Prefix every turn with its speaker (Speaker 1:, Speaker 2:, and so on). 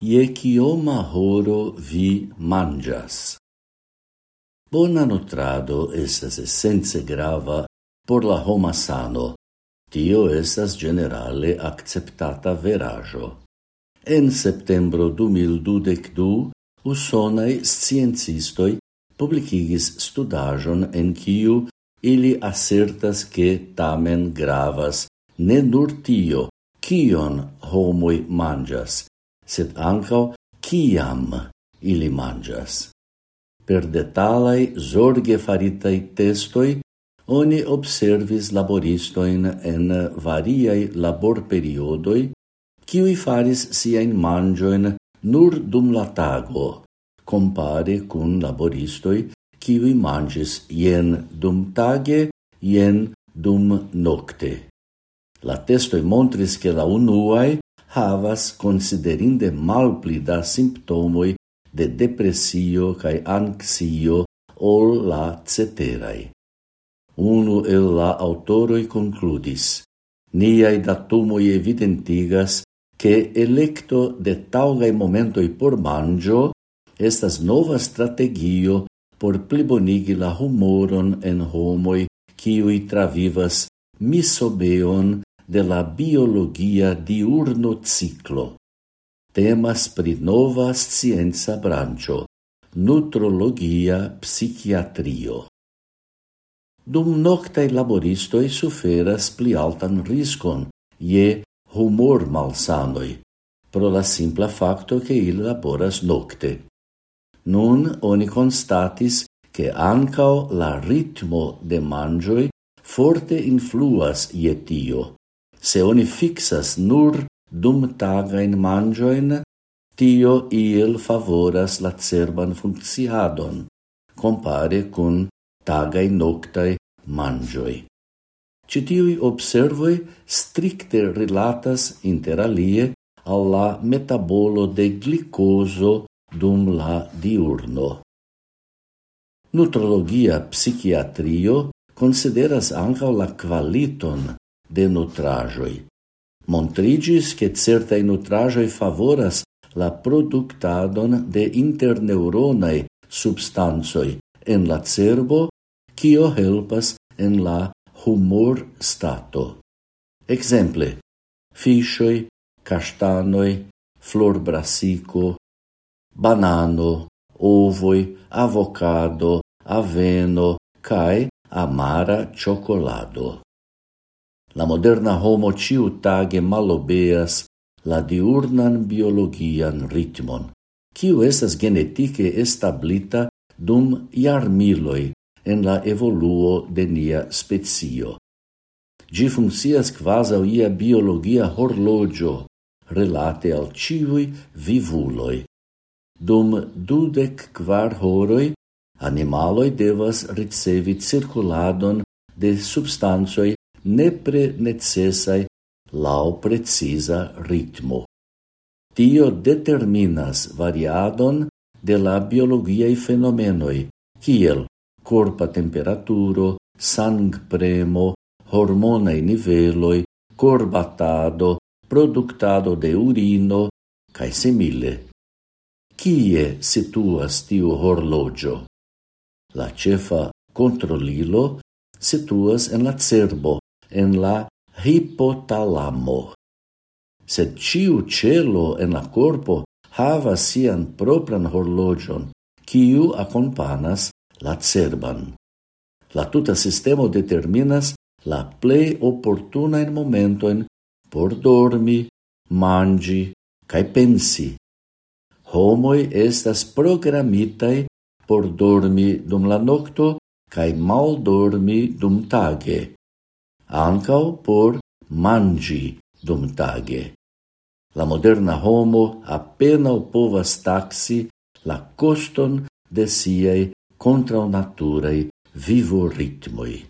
Speaker 1: Ie kioma horo vi mangias? Bona nutrado estas essence grava por la homa sano. Tio estas generale acceptata verajo. En septembro 2022 usonai sciencistoi publicigis studajon en kiu ili assertas che tamen gravas ne nur tio, kion homoi mangias, sed ancao kiam ili mangias. Per detalai zorge faritai testoi, oni observis laboristoin en variai labor periodoi, kiuj faris siain mangioin nur dum la tago, compare cun laboristoi kiwi mangis jen dum tage, jen dum nocte. La testoi montris che la unuae havas considerinde malpli da simptomoi de depresio cae anxio ol la ceterai. Unu el la autoroi concludis, niai datumoi evidentigas che electo de taugai momentoi por mangio estas nova strategio por plibonigi la humoron en homoi kiui travivas misobeon de la biologia diurno ciclo. Temas pri nova scienza brancio, nutrologia psichiatrio. Dum noctae laboristoi suferas pli altan riscon je humor malsanoi, pro la simpla facto che il laboras nocte. Nun oni constatis che ancao la ritmo de mangioi forte influas je tio. Se oni fixas nur dum tagain mangioin, tio il favoras la cerban funcciadon, compare cun taga in noctae mangioi. Citiui observoi stricte relatas inter alie alla metabolo de glicoso dum la diurno. Nutrologia psichiatrio consideras anca la qualiton de montrigis che certa certaj nutrajoi favoras la productadon de interneuronae substancoj en la cerbo, cio helpas en la humor stato. Exemple, fishoi, castanoi, flor brasico, banano, ovoi, avocado, aveno, cae amara chocolado la moderna homo ciutage malobeas la diurnan biologian ritmon, ciu estas genetike establita dum jarmiloj en la evoluo de nia specio. Gi funccias quasau ia biologia horlogio relate al ciui vivuloi. Dum dudec quar horoi, animaloi devas ricevi circuladon de substansoi nepre necessai lau precisa ritmo. Tio determinas variadon de la biologiai fenomenoi, kiel corpa temperaturo, sang premo, hormonai niveloi, corbatado, productado de urino, cae simile. Kie situas tiu horlogio? La cefa controlilo situas en la cerbo, en la hipotalamo. Sed ciu celo en la corpo havas sian propran horlogion, ciu accompanas la cerban. La tuta sistemo determinas la plei opportuna in momentoin por dormi, mangi, cae pensi. Homoi estas programitai por dormi dum la nocto cae mal dormi dum tage ancau por mangi dumtage. La moderna homo appena povas taxi la coston de siei contraunaturei vivo ritmoi.